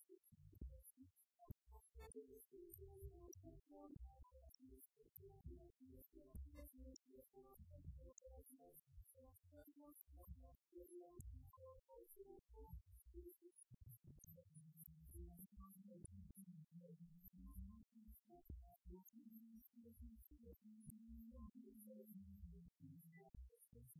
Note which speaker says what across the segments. Speaker 1: La de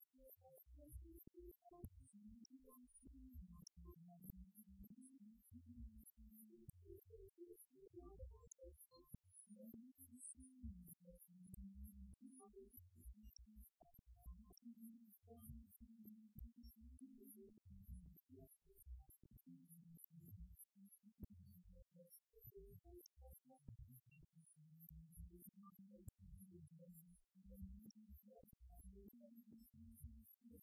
Speaker 1: Thank you.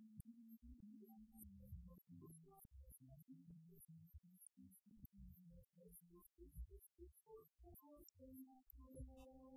Speaker 1: Thank Thank you.